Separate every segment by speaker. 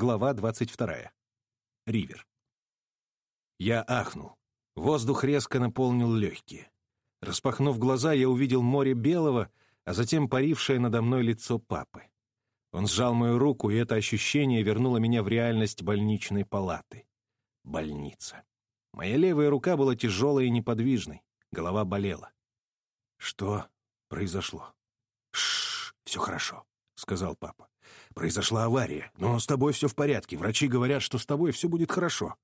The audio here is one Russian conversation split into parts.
Speaker 1: Глава 22. Ривер. Я ахнул. Воздух резко наполнил легкие. Распахнув глаза, я увидел море белого, а затем парившее надо мной лицо папы. Он сжал мою руку, и это ощущение вернуло меня в реальность больничной палаты. Больница. Моя левая рука была тяжелой и неподвижной, голова болела. Что произошло? Шш, все хорошо, сказал папа. Произошла авария, но с тобой все в порядке. Врачи говорят, что с тобой все будет хорошо.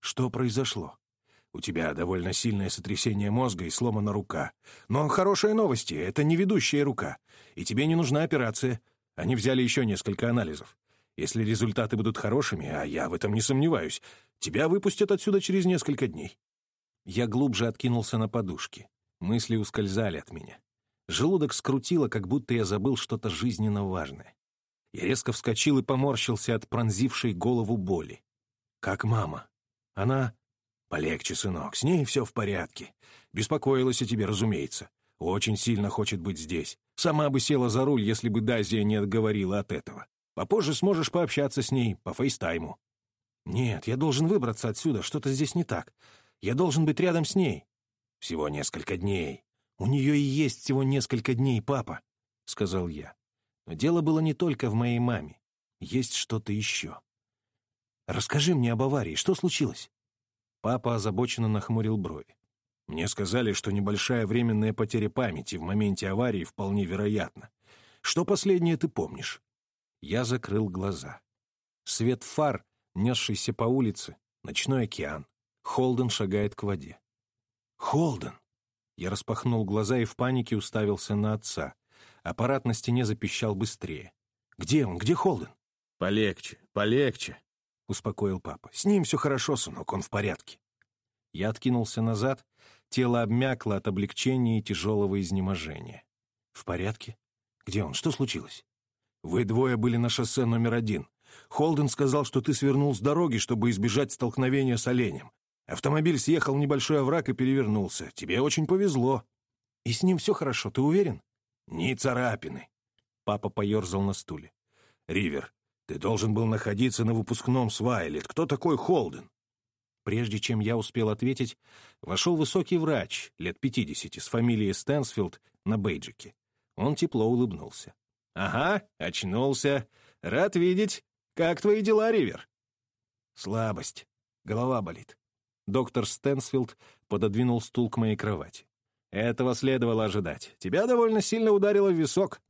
Speaker 1: Что произошло? У тебя довольно сильное сотрясение мозга и сломана рука. Но хорошие новости — это не ведущая рука, и тебе не нужна операция. Они взяли еще несколько анализов. Если результаты будут хорошими, а я в этом не сомневаюсь, тебя выпустят отсюда через несколько дней. Я глубже откинулся на подушки. Мысли ускользали от меня. Желудок скрутило, как будто я забыл что-то жизненно важное. Я резко вскочил и поморщился от пронзившей голову боли. «Как мама? Она...» «Полегче, сынок, с ней все в порядке. Беспокоилась о тебе, разумеется. Очень сильно хочет быть здесь. Сама бы села за руль, если бы Дазия не отговорила от этого. Попозже сможешь пообщаться с ней по фейстайму». «Нет, я должен выбраться отсюда, что-то здесь не так. Я должен быть рядом с ней». «Всего несколько дней». «У нее и есть всего несколько дней, папа», — сказал я. Но дело было не только в моей маме. Есть что-то еще. «Расскажи мне об аварии. Что случилось?» Папа озабоченно нахмурил брови. «Мне сказали, что небольшая временная потеря памяти в моменте аварии вполне вероятна. Что последнее ты помнишь?» Я закрыл глаза. Свет фар, несшийся по улице, ночной океан. Холден шагает к воде. «Холден!» Я распахнул глаза и в панике уставился на отца. Аппарат на стене запищал быстрее. «Где он? Где Холден?» «Полегче, полегче», — успокоил папа. «С ним все хорошо, сынок, он в порядке». Я откинулся назад, тело обмякло от облегчения и тяжелого изнеможения. «В порядке? Где он? Что случилось?» «Вы двое были на шоссе номер один. Холден сказал, что ты свернул с дороги, чтобы избежать столкновения с оленем. Автомобиль съехал в небольшой овраг и перевернулся. Тебе очень повезло». «И с ним все хорошо, ты уверен?» «Ни царапины!» Папа поерзал на стуле. «Ривер, ты должен был находиться на выпускном с Вайлет. Кто такой Холден?» Прежде чем я успел ответить, вошел высокий врач, лет пятидесяти, с фамилией Стэнсфилд на бейджике. Он тепло улыбнулся. «Ага, очнулся. Рад видеть. Как твои дела, Ривер?» «Слабость. Голова болит». Доктор Стэнсфилд пододвинул стул к моей кровати. Этого следовало ожидать. Тебя довольно сильно ударило в висок.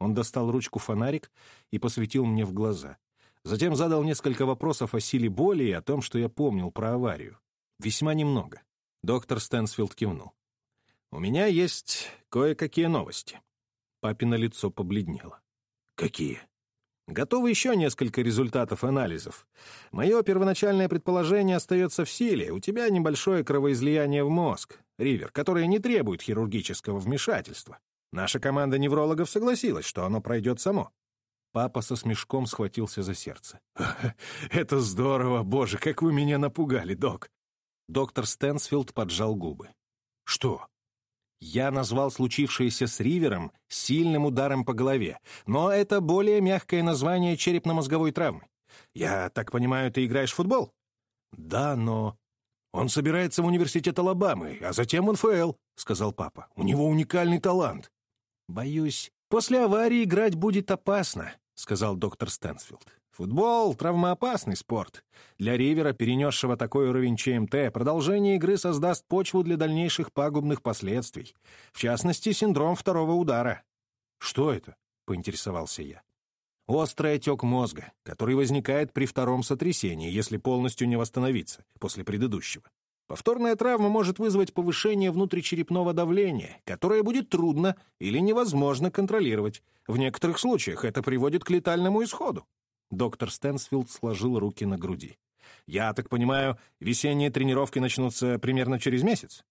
Speaker 1: Он достал ручку-фонарик и посветил мне в глаза. Затем задал несколько вопросов о силе боли и о том, что я помнил про аварию. Весьма немного. Доктор Стэнсфилд кивнул. «У меня есть кое-какие новости». Папино лицо побледнело. «Какие?» Готовы еще несколько результатов анализов. Мое первоначальное предположение остается в силе. У тебя небольшое кровоизлияние в мозг, Ривер, которое не требует хирургического вмешательства. Наша команда неврологов согласилась, что оно пройдет само. Папа со смешком схватился за сердце. «Это здорово! Боже, как вы меня напугали, док!» Доктор Стэнсфилд поджал губы. «Что?» Я назвал случившееся с Ривером сильным ударом по голове, но это более мягкое название черепно-мозговой травмы. Я так понимаю, ты играешь в футбол? Да, но... Он собирается в университет Алабамы, а затем в НФЛ, сказал папа. У него уникальный талант. Боюсь, после аварии играть будет опасно, сказал доктор Стэнсфилд. Футбол — травмоопасный спорт. Для Ривера, перенесшего такой уровень ЧМТ, продолжение игры создаст почву для дальнейших пагубных последствий. В частности, синдром второго удара. «Что это?» — поинтересовался я. Острый отек мозга, который возникает при втором сотрясении, если полностью не восстановиться после предыдущего. Повторная травма может вызвать повышение внутричерепного давления, которое будет трудно или невозможно контролировать. В некоторых случаях это приводит к летальному исходу. Доктор Стэнсфилд сложил руки на груди. «Я так понимаю, весенние тренировки начнутся примерно через месяц?»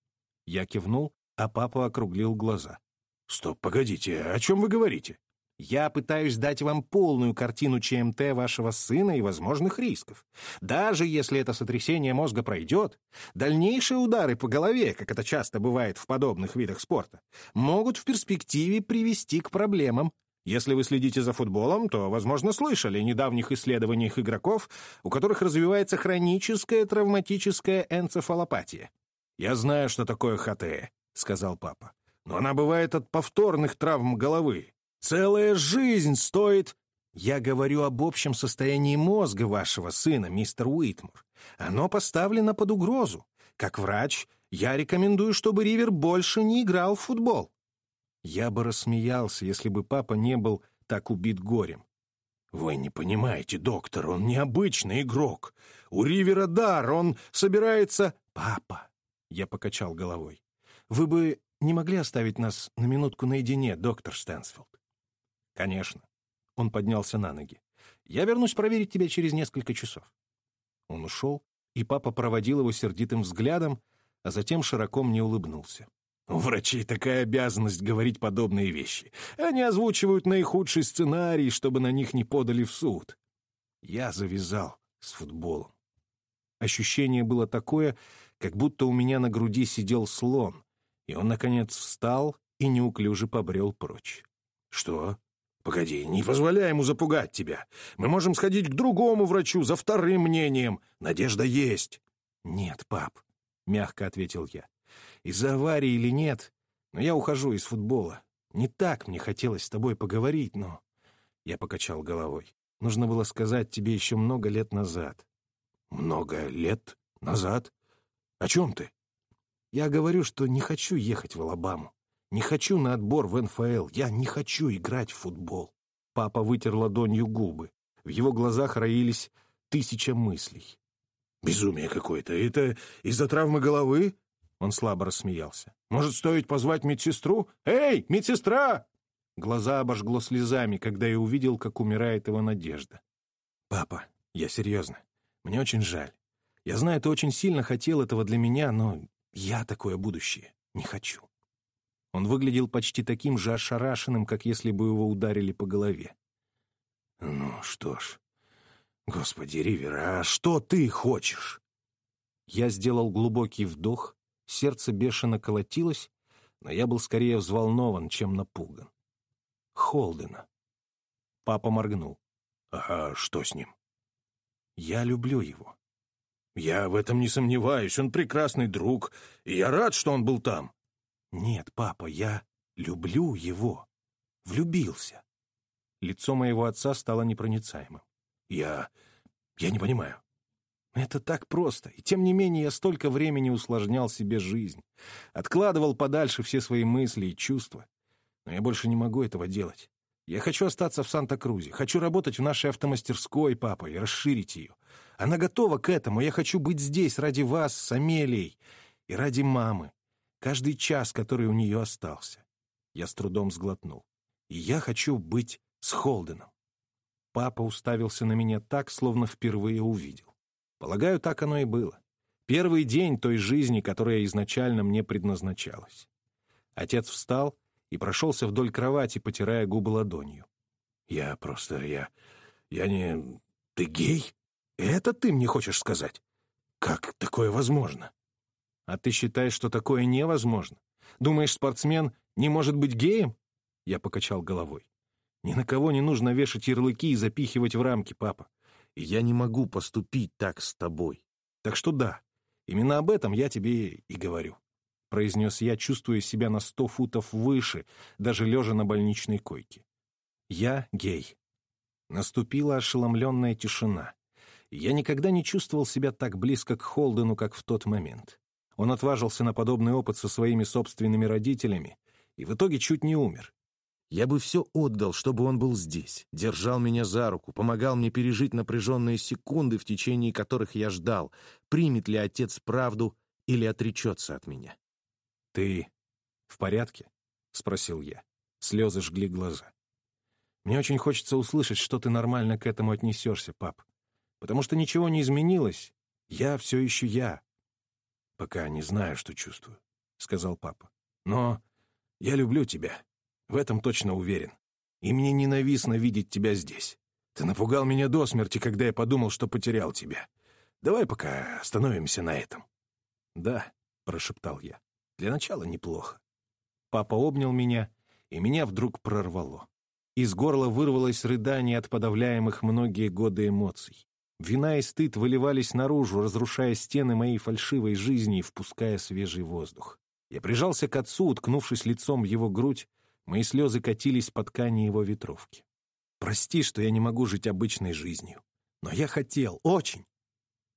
Speaker 1: Я кивнул, а папа округлил глаза. «Стоп, погодите, о чем вы говорите?» «Я пытаюсь дать вам полную картину ЧМТ вашего сына и возможных рисков. Даже если это сотрясение мозга пройдет, дальнейшие удары по голове, как это часто бывает в подобных видах спорта, могут в перспективе привести к проблемам Если вы следите за футболом, то, возможно, слышали о недавних исследованиях игроков, у которых развивается хроническая травматическая энцефалопатия. «Я знаю, что такое ХТЭ», — сказал папа. «Но она бывает от повторных травм головы. Целая жизнь стоит...» «Я говорю об общем состоянии мозга вашего сына, мистер Уитмур. Оно поставлено под угрозу. Как врач, я рекомендую, чтобы Ривер больше не играл в футбол. Я бы рассмеялся, если бы папа не был так убит горем. «Вы не понимаете, доктор, он необычный игрок. У Ривера дар, он собирается...» «Папа!» — я покачал головой. «Вы бы не могли оставить нас на минутку наедине, доктор Стэнсфилд?» «Конечно». Он поднялся на ноги. «Я вернусь проверить тебя через несколько часов». Он ушел, и папа проводил его сердитым взглядом, а затем широко мне улыбнулся. У врачей такая обязанность говорить подобные вещи. Они озвучивают наихудший сценарий, чтобы на них не подали в суд. Я завязал с футболом. Ощущение было такое, как будто у меня на груди сидел слон, и он, наконец, встал и неуклюже побрел прочь. «Что? Погоди, не позволяй ему запугать тебя. Мы можем сходить к другому врачу за вторым мнением. Надежда есть». «Нет, пап», — мягко ответил я. Из-за аварии или нет, но я ухожу из футбола. Не так мне хотелось с тобой поговорить, но...» Я покачал головой. «Нужно было сказать тебе еще много лет назад». «Много лет назад? О чем ты?» «Я говорю, что не хочу ехать в Алабаму. Не хочу на отбор в НФЛ. Я не хочу играть в футбол». Папа вытер ладонью губы. В его глазах роились тысяча мыслей. «Безумие какое-то. Это из-за травмы головы? Он слабо рассмеялся. «Может, стоит позвать медсестру? Эй, медсестра!» Глаза обожгло слезами, когда я увидел, как умирает его надежда. «Папа, я серьезно. Мне очень жаль. Я знаю, ты очень сильно хотел этого для меня, но я такое будущее не хочу». Он выглядел почти таким же ошарашенным, как если бы его ударили по голове. «Ну что ж, господи, Ривер, а что ты хочешь?» Я сделал глубокий вдох, Сердце бешено колотилось, но я был скорее взволнован, чем напуган. Холдена. Папа моргнул. «А что с ним?» «Я люблю его». «Я в этом не сомневаюсь, он прекрасный друг, и я рад, что он был там». «Нет, папа, я люблю его. Влюбился». Лицо моего отца стало непроницаемым. «Я... я не понимаю. Это так просто, и тем не менее я столько времени усложнял себе жизнь, откладывал подальше все свои мысли и чувства. Но я больше не могу этого делать. Я хочу остаться в Санта-Крузе, хочу работать в нашей автомастерской, папа, и расширить ее. Она готова к этому, я хочу быть здесь ради вас с Амелией и ради мамы. Каждый час, который у нее остался. Я с трудом сглотнул. И я хочу быть с Холденом. Папа уставился на меня так, словно впервые увидел. Полагаю, так оно и было. Первый день той жизни, которая изначально мне предназначалась. Отец встал и прошелся вдоль кровати, потирая губы ладонью. «Я просто... я... я не... Ты гей? Это ты мне хочешь сказать? Как такое возможно?» «А ты считаешь, что такое невозможно? Думаешь, спортсмен не может быть геем?» Я покачал головой. «Ни на кого не нужно вешать ярлыки и запихивать в рамки, папа я не могу поступить так с тобой. Так что да, именно об этом я тебе и говорю», — произнес я, чувствуя себя на сто футов выше, даже лежа на больничной койке. «Я гей». Наступила ошеломленная тишина. Я никогда не чувствовал себя так близко к Холдену, как в тот момент. Он отважился на подобный опыт со своими собственными родителями и в итоге чуть не умер. Я бы все отдал, чтобы он был здесь, держал меня за руку, помогал мне пережить напряженные секунды, в течение которых я ждал, примет ли отец правду или отречется от меня. «Ты в порядке?» — спросил я. Слезы жгли глаза. «Мне очень хочется услышать, что ты нормально к этому отнесешься, пап. Потому что ничего не изменилось. Я все еще я». «Пока не знаю, что чувствую», — сказал папа. «Но я люблю тебя». В этом точно уверен. И мне ненавистно видеть тебя здесь. Ты напугал меня до смерти, когда я подумал, что потерял тебя. Давай пока остановимся на этом». «Да», — прошептал я. «Для начала неплохо». Папа обнял меня, и меня вдруг прорвало. Из горла вырвалось рыдание от подавляемых многие годы эмоций. Вина и стыд выливались наружу, разрушая стены моей фальшивой жизни и впуская свежий воздух. Я прижался к отцу, уткнувшись лицом в его грудь, мои слезы катились по ткани его ветровки. «Прости, что я не могу жить обычной жизнью. Но я хотел, очень!»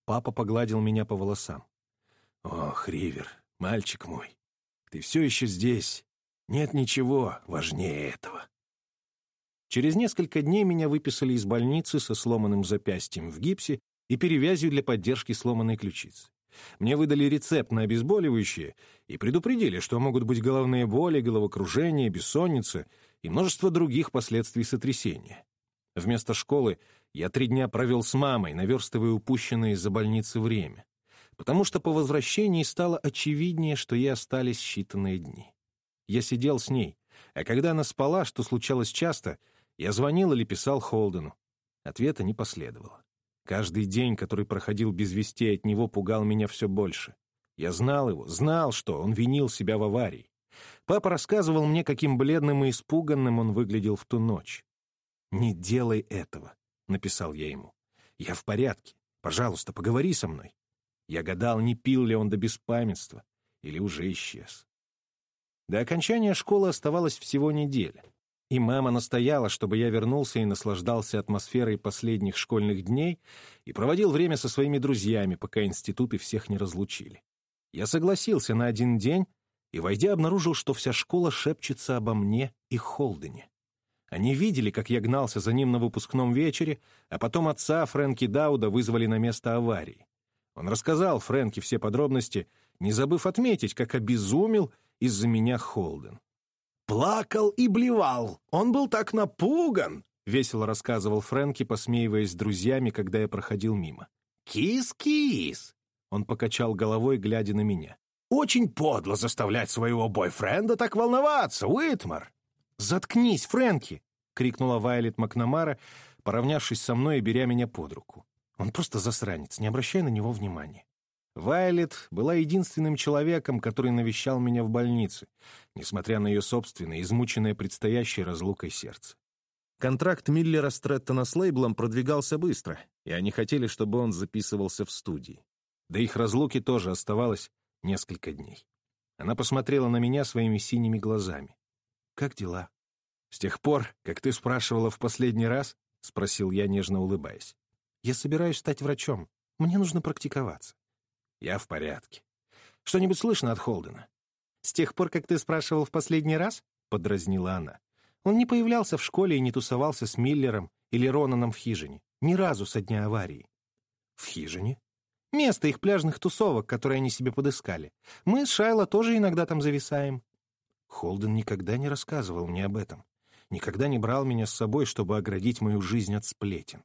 Speaker 1: Папа погладил меня по волосам. «Ох, Ривер, мальчик мой, ты все еще здесь. Нет ничего важнее этого». Через несколько дней меня выписали из больницы со сломанным запястьем в гипсе и перевязью для поддержки сломанной ключицы. Мне выдали рецепт на обезболивающее и предупредили, что могут быть головные боли, головокружение, бессонница и множество других последствий сотрясения. Вместо школы я три дня провел с мамой, наверстывая упущенное из-за больницы время, потому что по возвращении стало очевиднее, что ей остались считанные дни. Я сидел с ней, а когда она спала, что случалось часто, я звонил или писал Холдену. Ответа не последовало. Каждый день, который проходил без вестей от него, пугал меня все больше. Я знал его, знал, что он винил себя в аварии. Папа рассказывал мне, каким бледным и испуганным он выглядел в ту ночь. «Не делай этого», — написал я ему. «Я в порядке. Пожалуйста, поговори со мной». Я гадал, не пил ли он до беспамятства или уже исчез. До окончания школы оставалось всего неделя. И мама настояла, чтобы я вернулся и наслаждался атмосферой последних школьных дней и проводил время со своими друзьями, пока институты всех не разлучили. Я согласился на один день и, войдя, обнаружил, что вся школа шепчется обо мне и Холдене. Они видели, как я гнался за ним на выпускном вечере, а потом отца Фрэнки Дауда вызвали на место аварии. Он рассказал Фрэнке все подробности, не забыв отметить, как обезумел из-за меня Холден.
Speaker 2: Плакал и блевал. Он был так напуган, —
Speaker 1: весело рассказывал Фрэнки, посмеиваясь с друзьями, когда я проходил мимо.
Speaker 2: «Кис-кис!»
Speaker 1: Он покачал головой, глядя на меня.
Speaker 2: «Очень подло заставлять своего бойфренда так волноваться, Уитмар!»
Speaker 1: «Заткнись, Фрэнки!» — крикнула Вайлет Макнамара, поравнявшись со мной и беря меня под руку. «Он просто засранец, не обращай на него внимания». Вайлет была единственным человеком, который навещал меня в больнице, несмотря на ее собственное, измученное предстоящей разлукой сердце. Контракт Миллера Стрэттона с лейблом продвигался быстро, и они хотели, чтобы он записывался в студии. До их разлуки тоже оставалось несколько дней. Она посмотрела на меня своими синими глазами. «Как дела?» «С тех пор, как ты спрашивала в последний раз?» — спросил я, нежно улыбаясь. «Я собираюсь стать врачом. Мне нужно практиковаться». «Я в порядке. Что-нибудь слышно от Холдена?» «С тех пор, как ты спрашивал в последний раз?» — подразнила она. «Он не появлялся в школе и не тусовался с Миллером или Ронаном в хижине. Ни разу со дня аварии». «В хижине?» «Место их пляжных тусовок, которые они себе подыскали. Мы с Шайло тоже иногда там зависаем». Холден никогда не рассказывал мне об этом. Никогда не брал меня с собой, чтобы оградить мою жизнь от сплетен.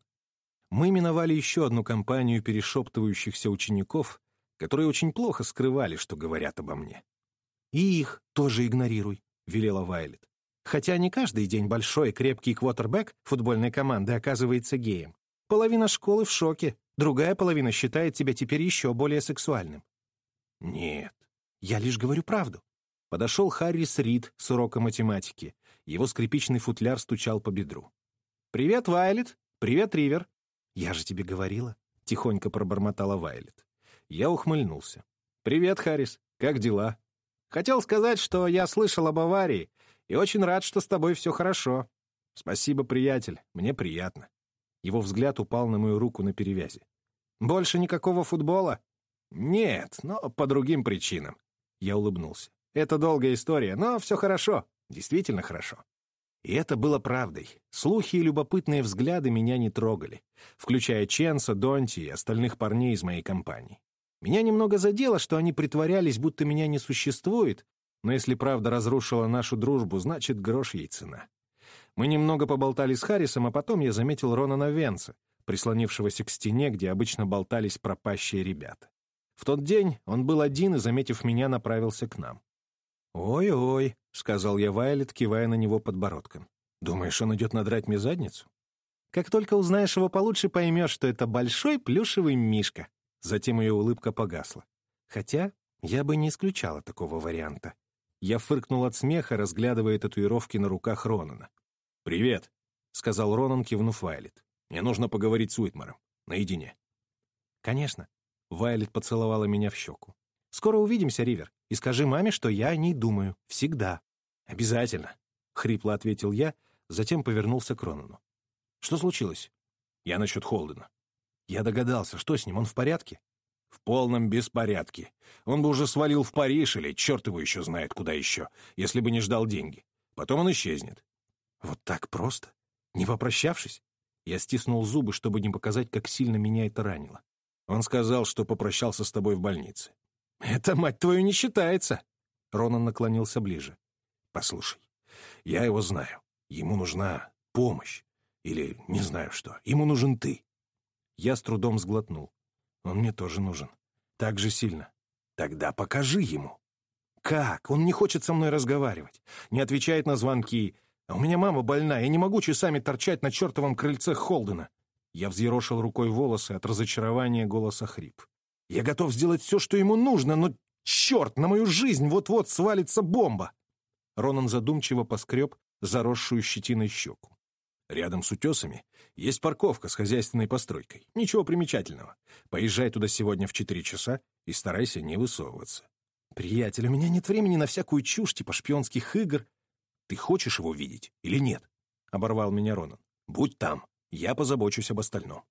Speaker 1: Мы миновали еще одну компанию перешептывающихся учеников, которые очень плохо скрывали, что говорят обо мне. «И их тоже игнорируй», — велела Вайлет. «Хотя не каждый день большой крепкий квотербек футбольной команды оказывается геем. Половина школы в шоке, другая половина считает тебя теперь еще более сексуальным». «Нет, я лишь говорю правду». Подошел Харрис Рид с урока математики. Его скрипичный футляр стучал по бедру. «Привет, Вайлет! Привет, Ривер!» «Я же тебе говорила», — тихонько пробормотала Вайлет. Я ухмыльнулся. «Привет, Харрис. Как дела?» «Хотел сказать, что я слышал об аварии, и очень рад, что с тобой все хорошо». «Спасибо, приятель. Мне приятно». Его взгляд упал на мою руку на перевязи. «Больше никакого футбола?» «Нет, но по другим причинам». Я улыбнулся. «Это долгая история, но все хорошо. Действительно хорошо». И это было правдой. Слухи и любопытные взгляды меня не трогали, включая Ченса, Донти и остальных парней из моей компании. Меня немного задело, что они притворялись, будто меня не существует, но если правда разрушила нашу дружбу, значит, грош ей цена. Мы немного поболтали с Харрисом, а потом я заметил Ронана Венца, прислонившегося к стене, где обычно болтались пропащие ребята. В тот день он был один и, заметив меня, направился к нам. «Ой-ой», — сказал я Вайлет, кивая на него подбородком. «Думаешь, он идет надрать мне задницу?» «Как только узнаешь его получше, поймешь, что это большой плюшевый мишка», Затем ее улыбка погасла. Хотя я бы не исключала такого варианта. Я фыркнул от смеха, разглядывая татуировки на руках Ронана. «Привет», — сказал Ронан, кивнув Вайлет. «Мне нужно поговорить с Уитмаром. Наедине».
Speaker 3: «Конечно». Вайлет поцеловала меня в щеку. «Скоро увидимся, Ривер, и скажи маме, что я о ней думаю. Всегда».
Speaker 1: «Обязательно», — хрипло ответил я, затем повернулся к Ронану. «Что случилось?» «Я насчет Холдена». Я догадался, что с ним, он в порядке? В полном беспорядке. Он бы уже свалил в Париж или черт его еще знает куда еще, если бы не ждал деньги. Потом он исчезнет.
Speaker 3: Вот так просто? Не попрощавшись? Я стиснул зубы, чтобы не показать, как сильно меня это ранило.
Speaker 1: Он сказал, что попрощался с тобой в больнице.
Speaker 3: «Это, мать твою, не считается!»
Speaker 1: Ронан наклонился ближе. «Послушай, я его знаю. Ему нужна помощь. Или не знаю что. Ему нужен ты.
Speaker 3: Я с трудом сглотнул. Он мне тоже нужен. Так же сильно.
Speaker 1: Тогда покажи ему.
Speaker 3: Как? Он не хочет со мной разговаривать. Не отвечает на звонки. А у меня мама больна, я не могу часами торчать на чертовом крыльце Холдена. Я взъерошил рукой волосы от разочарования голоса хрип. Я готов сделать все, что ему нужно, но, черт, на мою жизнь вот-вот свалится бомба. Ронан задумчиво поскреб заросшую щетиной щеку.
Speaker 1: Рядом с утесами есть парковка с хозяйственной постройкой. Ничего примечательного. Поезжай туда сегодня в четыре часа и старайся не высовываться.
Speaker 3: «Приятель, у меня нет времени на всякую чушь типа шпионских игр».
Speaker 1: «Ты хочешь его видеть или нет?» — оборвал меня Ронан. «Будь там. Я позабочусь об остальном».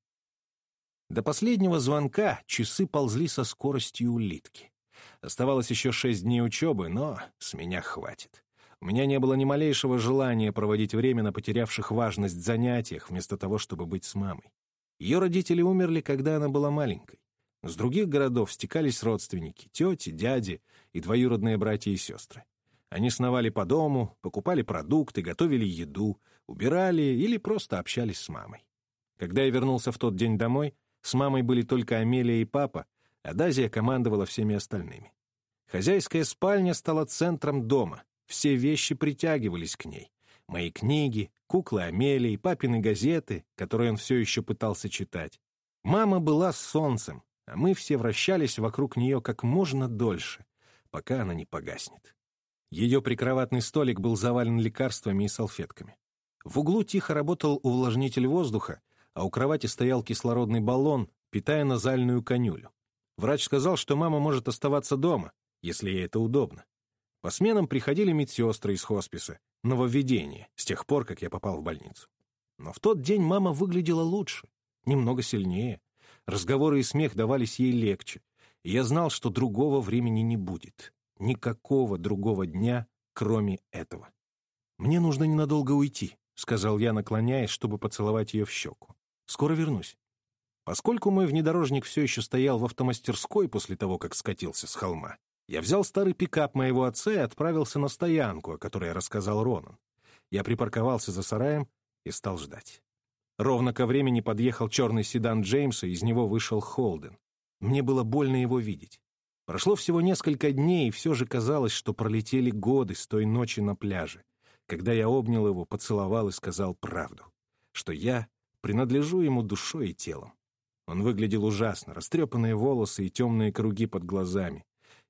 Speaker 1: До последнего звонка часы ползли со скоростью улитки. Оставалось еще шесть дней учебы, но с меня хватит. У меня не было ни малейшего желания проводить время на потерявших важность занятиях, вместо того, чтобы быть с мамой. Ее родители умерли, когда она была маленькой. С других городов стекались родственники, тети, дяди и двоюродные братья и сестры. Они сновали по дому, покупали продукты, готовили еду, убирали или просто общались с мамой. Когда я вернулся в тот день домой, с мамой были только Амелия и папа, а Дазия командовала всеми остальными. Хозяйская спальня стала центром дома, все вещи притягивались к ней. Мои книги, куклы Амелии, папины газеты, которые он все еще пытался читать. Мама была солнцем, а мы все вращались вокруг нее как можно дольше, пока она не погаснет. Ее прикроватный столик был завален лекарствами и салфетками. В углу тихо работал увлажнитель воздуха, а у кровати стоял кислородный баллон, питая назальную конюлю. Врач сказал, что мама может оставаться дома, если ей это удобно. По сменам приходили медсестры из хосписа, нововведение, с тех пор, как я попал в больницу. Но в тот день мама выглядела лучше, немного сильнее. Разговоры и смех давались ей легче. И я знал, что другого времени не будет. Никакого другого дня, кроме этого. «Мне нужно ненадолго уйти», — сказал я, наклоняясь, чтобы поцеловать ее в щеку. «Скоро вернусь». Поскольку мой внедорожник все еще стоял в автомастерской после того, как скатился с холма, я взял старый пикап моего отца и отправился на стоянку, о которой рассказал Ронан. Я припарковался за сараем и стал ждать. Ровно ко времени подъехал черный седан Джеймса, из него вышел Холден. Мне было больно его видеть. Прошло всего несколько дней, и все же казалось, что пролетели годы с той ночи на пляже, когда я обнял его, поцеловал и сказал правду, что я принадлежу ему душой и телом. Он выглядел ужасно, растрепанные волосы и темные круги под глазами,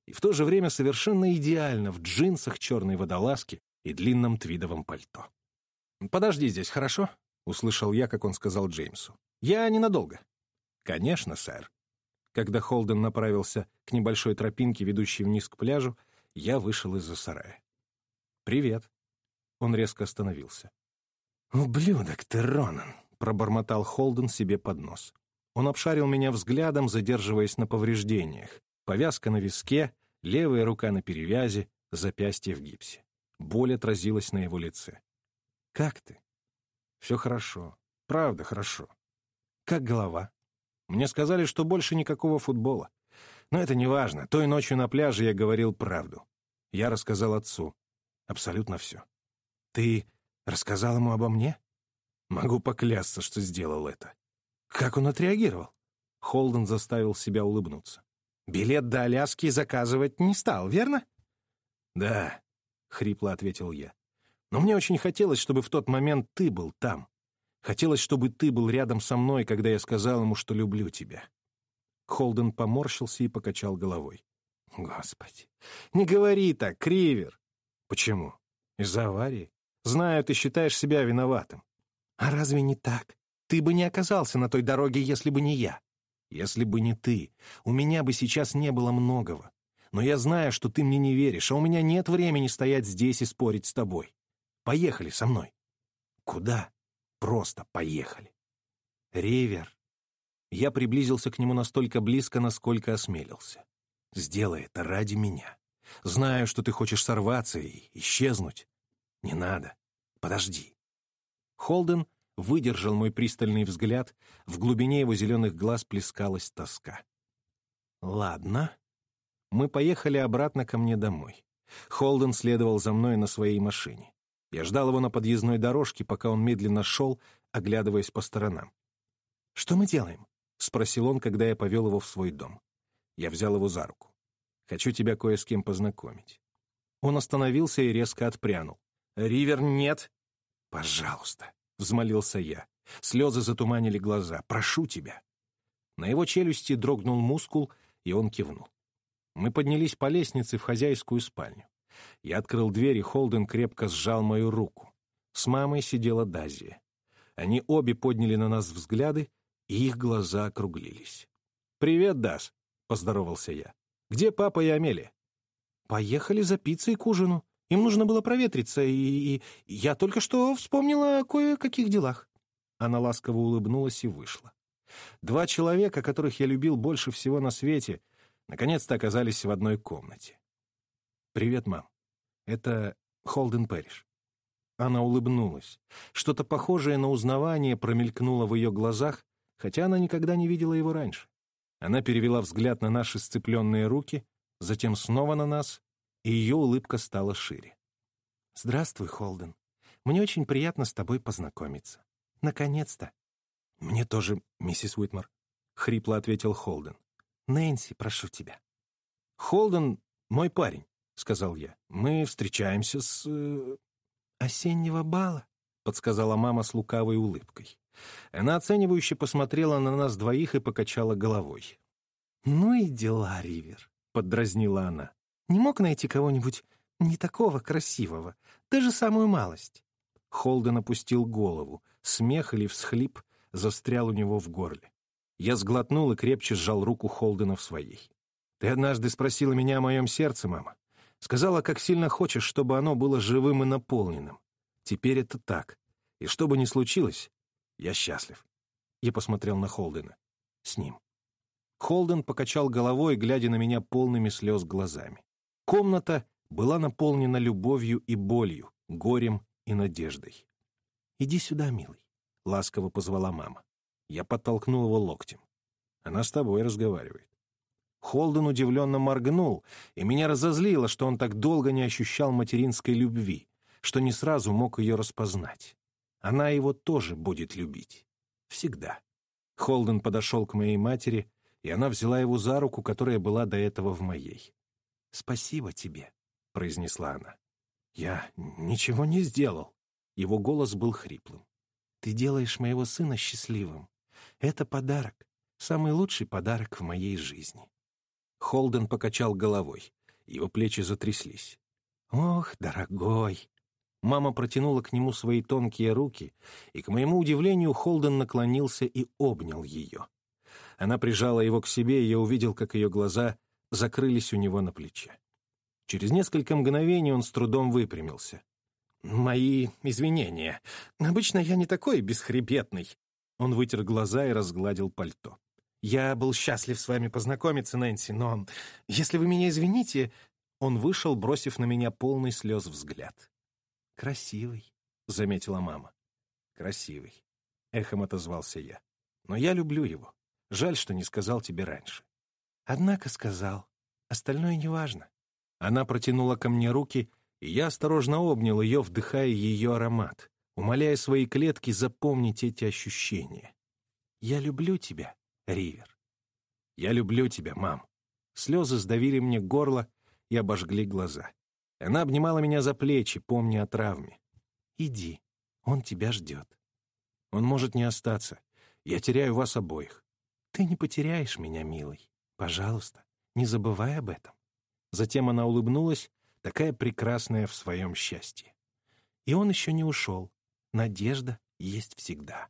Speaker 1: и в то же время совершенно идеально в джинсах черной водолазки и длинном твидовом пальто. «Подожди здесь, хорошо?» — услышал я, как он сказал Джеймсу. «Я ненадолго». «Конечно, сэр». Когда Холден направился к небольшой тропинке, ведущей вниз к пляжу, я вышел из-за сарая. «Привет». Он резко остановился. «Ублюдок ты, Ронан!» — пробормотал Холден себе под нос. Он обшарил меня взглядом, задерживаясь на повреждениях, Повязка на виске, левая рука на перевязи, запястье в гипсе. Боль отразилась на его лице. «Как ты?» «Все хорошо. Правда хорошо. Как голова?» «Мне сказали, что больше никакого футбола. Но это не важно. Той ночью на пляже я говорил правду. Я рассказал отцу. Абсолютно все. Ты рассказал ему обо мне? Могу поклясться, что сделал это. Как он отреагировал? Холден заставил себя улыбнуться. Билет до Аляски заказывать не стал, верно? Да, хрипло ответил я. Но мне очень хотелось, чтобы в тот момент ты был там. Хотелось, чтобы ты был рядом со мной, когда я сказал ему, что люблю тебя. Холден поморщился и покачал головой. Господи, не говори так, Кривер. Почему? Из-за аварии?
Speaker 3: Знаю, ты считаешь себя виноватым. А разве не так? Ты бы не оказался на той дороге, если бы не я. Если бы не ты, у меня бы сейчас не было многого. Но я знаю, что ты мне не веришь, а у меня нет времени стоять здесь и спорить с тобой. Поехали со мной. Куда? Просто поехали. Ривер. Я приблизился к нему настолько близко, насколько осмелился. Сделай это ради меня. Знаю, что ты хочешь сорваться и исчезнуть. Не надо. Подожди. Холден выдержал мой пристальный взгляд, в глубине его зеленых глаз плескалась тоска. «Ладно». Мы поехали обратно ко мне домой. Холден следовал за мной на своей машине. Я ждал его на подъездной дорожке, пока он медленно шел, оглядываясь по сторонам. «Что мы делаем?» — спросил он, когда я повел его в свой дом. Я взял его за руку. «Хочу тебя кое с кем познакомить». Он остановился и резко отпрянул. «Ривер, нет!» «Пожалуйста!» — взмолился я. Слезы затуманили глаза. «Прошу тебя!» На его челюсти дрогнул мускул, и он кивнул. Мы поднялись по лестнице в хозяйскую спальню. Я открыл дверь, и Холден крепко сжал мою руку. С мамой сидела Дазия. Они обе подняли на нас взгляды, и их глаза округлились. «Привет, Даз», — поздоровался я. «Где папа и Амелия?» «Поехали за пиццей к ужину. Им нужно было проветриться, и, и я только что вспомнила о кое-каких делах». Она ласково улыбнулась и вышла. Два человека, которых я любил больше всего на свете, наконец-то оказались в одной комнате. «Привет, мам. Это Холден Пэриш». Она улыбнулась. Что-то похожее на узнавание промелькнуло в ее глазах, хотя она никогда не видела его раньше. Она перевела взгляд на наши сцепленные руки, затем снова на нас, и ее улыбка стала шире. «Здравствуй, Холден. Мне очень приятно с тобой познакомиться. Наконец-то!» «Мне тоже, миссис Уитмар», — хрипло ответил Холден. «Нэнси, прошу тебя». «Холден — мой парень», — сказал я. «Мы встречаемся с...» э, «Осеннего бала», — подсказала мама с лукавой улыбкой. Она оценивающе посмотрела на нас двоих и покачала головой. «Ну и дела, Ривер», — поддразнила она. «Не мог найти кого-нибудь не такого красивого, даже самую малость». Холден опустил голову. Смех или всхлип застрял у него в горле. Я сглотнул и крепче сжал руку Холдена в своей. «Ты однажды спросила меня о моем сердце, мама. Сказала, как сильно хочешь, чтобы оно было живым и наполненным. Теперь это так. И что бы ни случилось, я счастлив. Я посмотрел на Холдена. С ним. Холден покачал головой, глядя на меня полными слез глазами. Комната была наполнена любовью и болью, горем и надеждой. «Иди сюда, милый», — ласково позвала мама. Я подтолкнул его локтем. «Она с тобой разговаривает». Холден удивленно моргнул, и меня разозлило, что он так долго не ощущал материнской любви, что не сразу мог ее распознать. Она его тоже будет любить. Всегда. Холден подошел к моей матери, и она взяла его за руку, которая была до этого в моей. «Спасибо тебе», — произнесла она. «Я ничего не сделал». Его голос был хриплым. «Ты делаешь моего сына счастливым. Это подарок, самый лучший подарок в моей жизни». Холден покачал головой. Его плечи затряслись. «Ох, дорогой, Мама протянула к нему свои тонкие руки, и, к моему удивлению, Холден наклонился и обнял ее. Она прижала его к себе, и я увидел, как ее глаза закрылись у него на плече. Через несколько мгновений он с трудом выпрямился. «Мои извинения. Обычно я не такой бесхребетный». Он вытер глаза и разгладил пальто. «Я был счастлив с вами познакомиться, Нэнси, но если вы меня извините...» Он вышел, бросив на меня полный слез взгляд. «Красивый», — заметила мама. «Красивый», — эхом отозвался я. «Но я люблю его. Жаль, что не сказал тебе раньше». «Однако сказал. Остальное неважно». Она протянула ко мне руки, и я осторожно обнял ее, вдыхая ее аромат, умоляя свои клетки запомнить эти ощущения. «Я люблю тебя, Ривер». «Я люблю тебя, мам». Слезы сдавили мне горло и обожгли глаза. Она обнимала меня за плечи, помня о травме. «Иди, он тебя ждет». «Он может не остаться. Я теряю вас обоих». «Ты не потеряешь меня, милый. Пожалуйста, не забывай об этом». Затем она улыбнулась, такая прекрасная в своем счастье. И он еще не ушел. Надежда есть всегда.